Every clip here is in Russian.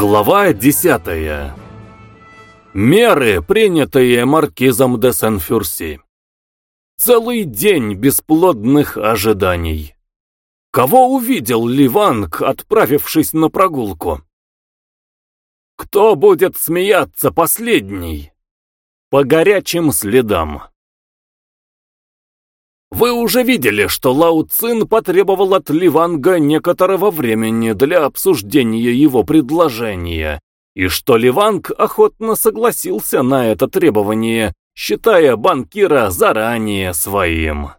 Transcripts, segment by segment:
Глава десятая. Меры, принятые маркизом де Сен-Фюрси. Целый день бесплодных ожиданий. Кого увидел Ливанг, отправившись на прогулку? Кто будет смеяться последний? По горячим следам. Вы уже видели, что Лао Цин потребовал от Ливанга некоторого времени для обсуждения его предложения, и что Ливанг охотно согласился на это требование, считая банкира заранее своим.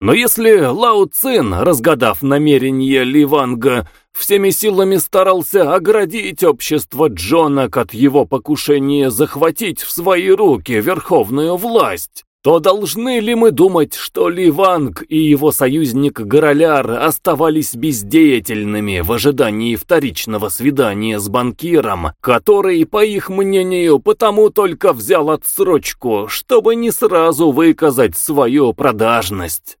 Но если Лао Цин, разгадав намерение Ливанга, всеми силами старался оградить общество Джонак от его покушения захватить в свои руки верховную власть, то должны ли мы думать, что Ливанг и его союзник Гороляр оставались бездеятельными в ожидании вторичного свидания с банкиром, который, по их мнению, потому только взял отсрочку, чтобы не сразу выказать свою продажность?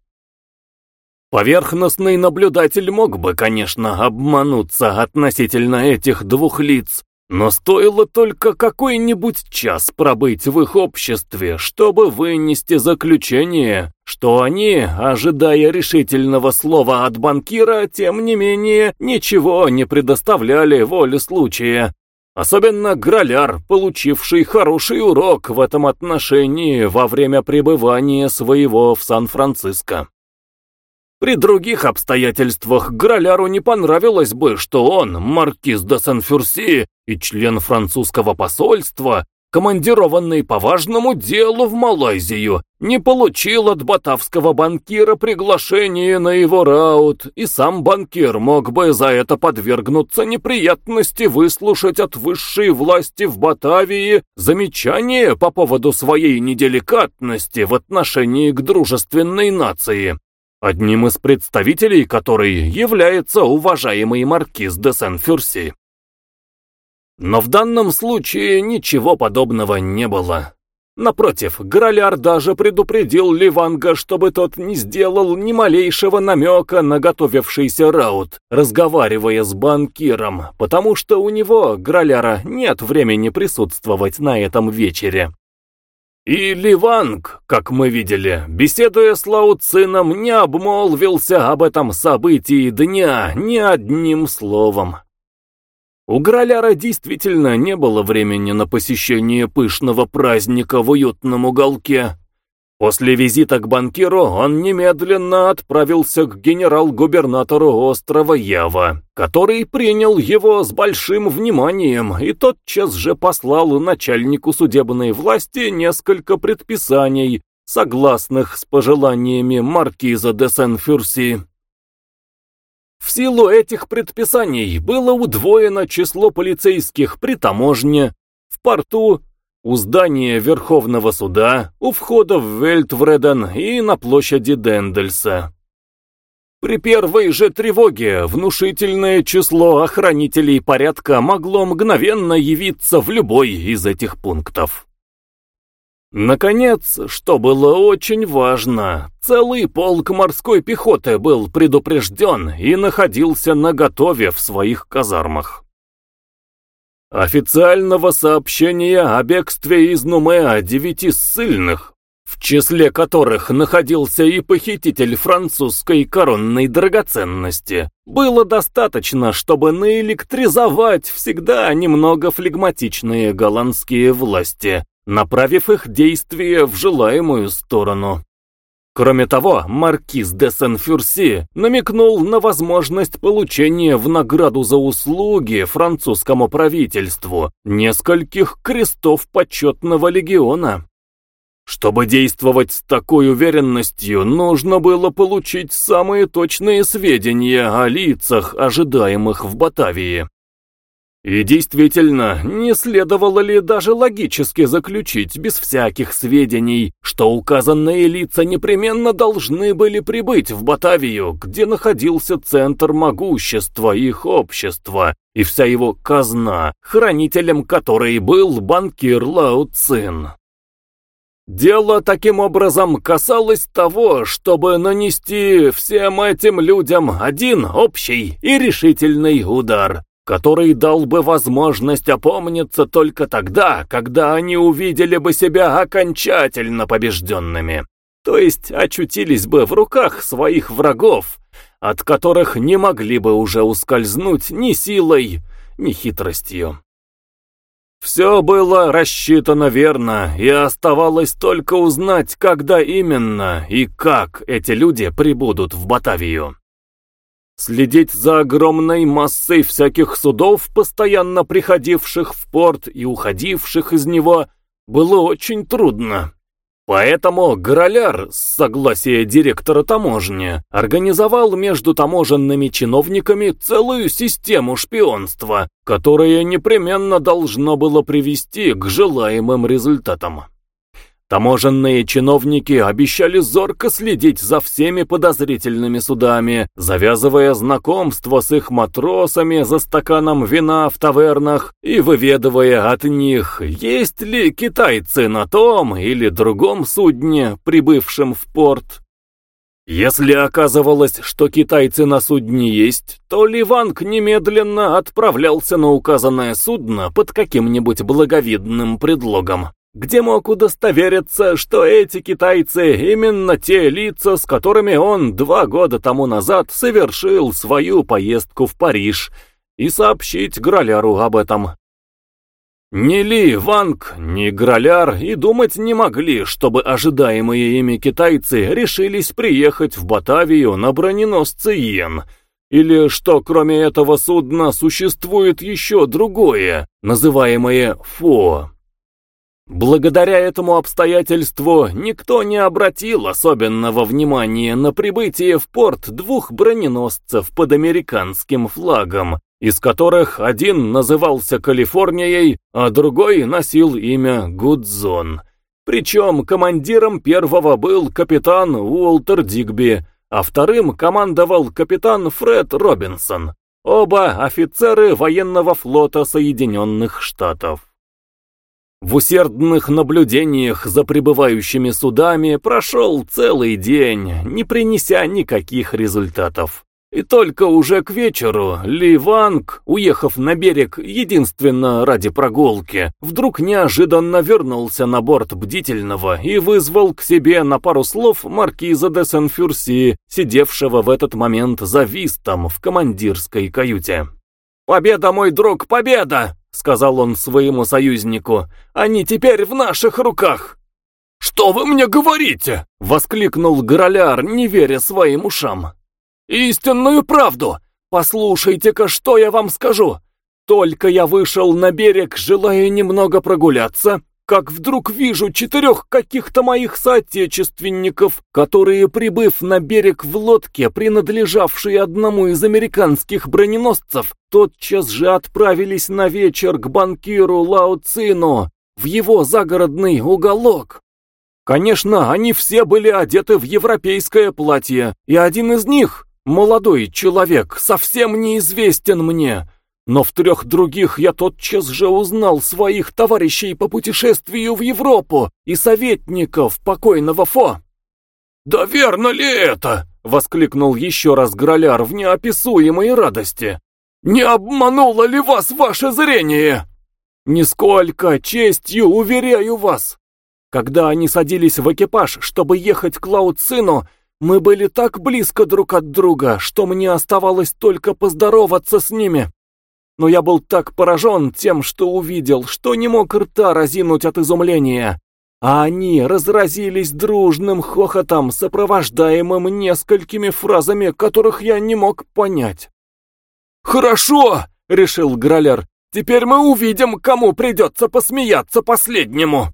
Поверхностный наблюдатель мог бы, конечно, обмануться относительно этих двух лиц, но стоило только какой-нибудь час пробыть в их обществе, чтобы вынести заключение, что они, ожидая решительного слова от банкира, тем не менее ничего не предоставляли воле случая. Особенно Граляр, получивший хороший урок в этом отношении во время пребывания своего в Сан-Франциско. При других обстоятельствах Граляру не понравилось бы, что он, маркиз де Сен-Фюрси и член французского посольства, командированный по важному делу в Малайзию, не получил от батавского банкира приглашение на его раут, и сам банкир мог бы за это подвергнуться неприятности выслушать от высшей власти в Батавии замечания по поводу своей неделикатности в отношении к дружественной нации одним из представителей которой является уважаемый маркиз де Сен-Фюрси. Но в данном случае ничего подобного не было. Напротив, Граляр даже предупредил Ливанга, чтобы тот не сделал ни малейшего намека на готовившийся раут, разговаривая с банкиром, потому что у него, Граляра, нет времени присутствовать на этом вечере. И Ливанг, как мы видели, беседуя с Лауцином, не обмолвился об этом событии дня ни одним словом. У Граляра действительно не было времени на посещение пышного праздника в уютном уголке. После визита к банкиру он немедленно отправился к генерал-губернатору острова Ява, который принял его с большим вниманием и тотчас же послал начальнику судебной власти несколько предписаний, согласных с пожеланиями маркиза де Сен-Фюрси. В силу этих предписаний было удвоено число полицейских при таможне, в порту у здания Верховного суда, у входа в Вельтвреден и на площади Дендельса. При первой же тревоге внушительное число охранителей порядка могло мгновенно явиться в любой из этих пунктов. Наконец, что было очень важно, целый полк морской пехоты был предупрежден и находился наготове в своих казармах. Официального сообщения о бегстве из Нумеа девяти ссыльных, в числе которых находился и похититель французской коронной драгоценности, было достаточно, чтобы наэлектризовать всегда немного флегматичные голландские власти, направив их действия в желаемую сторону. Кроме того, маркиз де Сен-Фюрси намекнул на возможность получения в награду за услуги французскому правительству нескольких крестов почетного легиона. Чтобы действовать с такой уверенностью, нужно было получить самые точные сведения о лицах, ожидаемых в Батавии. И действительно, не следовало ли даже логически заключить, без всяких сведений, что указанные лица непременно должны были прибыть в Батавию, где находился центр могущества их общества и вся его казна, хранителем которой был банкир Лао Цин. Дело таким образом касалось того, чтобы нанести всем этим людям один общий и решительный удар который дал бы возможность опомниться только тогда, когда они увидели бы себя окончательно побежденными, то есть очутились бы в руках своих врагов, от которых не могли бы уже ускользнуть ни силой, ни хитростью. Все было рассчитано верно, и оставалось только узнать, когда именно и как эти люди прибудут в Батавию. Следить за огромной массой всяких судов, постоянно приходивших в порт и уходивших из него, было очень трудно. Поэтому Гороляр, с согласия директора таможни, организовал между таможенными чиновниками целую систему шпионства, которая непременно должно было привести к желаемым результатам. Таможенные чиновники обещали зорко следить за всеми подозрительными судами, завязывая знакомство с их матросами за стаканом вина в тавернах и выведывая от них, есть ли китайцы на том или другом судне, прибывшем в порт. Если оказывалось, что китайцы на судне есть, то Ливанг немедленно отправлялся на указанное судно под каким-нибудь благовидным предлогом где мог удостовериться, что эти китайцы именно те лица, с которыми он два года тому назад совершил свою поездку в Париж, и сообщить Граляру об этом. Ни Ли Ванг, ни Граляр и думать не могли, чтобы ожидаемые ими китайцы решились приехать в Батавию на броненосце Йен, или что кроме этого судна существует еще другое, называемое Фо. Благодаря этому обстоятельству никто не обратил особенного внимания на прибытие в порт двух броненосцев под американским флагом, из которых один назывался Калифорнией, а другой носил имя Гудзон. Причем командиром первого был капитан Уолтер Дигби, а вторым командовал капитан Фред Робинсон, оба офицеры военного флота Соединенных Штатов. В усердных наблюдениях за прибывающими судами прошел целый день, не принеся никаких результатов. И только уже к вечеру Ли Ванг, уехав на берег единственно ради прогулки, вдруг неожиданно вернулся на борт Бдительного и вызвал к себе на пару слов маркиза де Сен-Фюрси, сидевшего в этот момент за вистом в командирской каюте. «Победа, мой друг, победа!» — сказал он своему союзнику. «Они теперь в наших руках!» «Что вы мне говорите?» — воскликнул Гороляр, не веря своим ушам. «Истинную правду! Послушайте-ка, что я вам скажу! Только я вышел на берег, желая немного прогуляться, как вдруг вижу четырех каких-то моих соотечественников, которые, прибыв на берег в лодке, принадлежавшей одному из американских броненосцев, тотчас же отправились на вечер к банкиру Лао Цину в его загородный уголок. Конечно, они все были одеты в европейское платье, и один из них, молодой человек, совсем неизвестен мне, но в трех других я тотчас же узнал своих товарищей по путешествию в Европу и советников покойного Фо. «Да верно ли это?» — воскликнул еще раз Граляр в неописуемой радости. «Не обмануло ли вас ваше зрение?» «Нисколько, честью, уверяю вас!» Когда они садились в экипаж, чтобы ехать к Лауцину, мы были так близко друг от друга, что мне оставалось только поздороваться с ними но я был так поражен тем, что увидел, что не мог рта разинуть от изумления. А они разразились дружным хохотом, сопровождаемым несколькими фразами, которых я не мог понять. «Хорошо!» — решил Граляр. «Теперь мы увидим, кому придется посмеяться последнему!»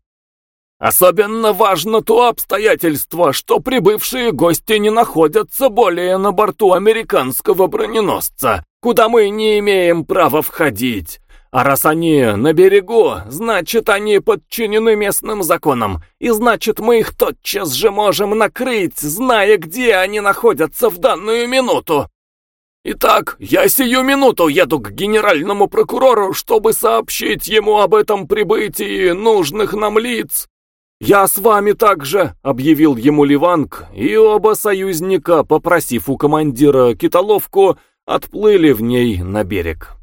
Особенно важно то обстоятельство, что прибывшие гости не находятся более на борту американского броненосца, куда мы не имеем права входить. А раз они на берегу, значит, они подчинены местным законам, и значит, мы их тотчас же можем накрыть, зная, где они находятся в данную минуту. Итак, я сию минуту еду к генеральному прокурору, чтобы сообщить ему об этом прибытии нужных нам лиц «Я с вами также», — объявил ему Ливанг, и оба союзника, попросив у командира китоловку, отплыли в ней на берег.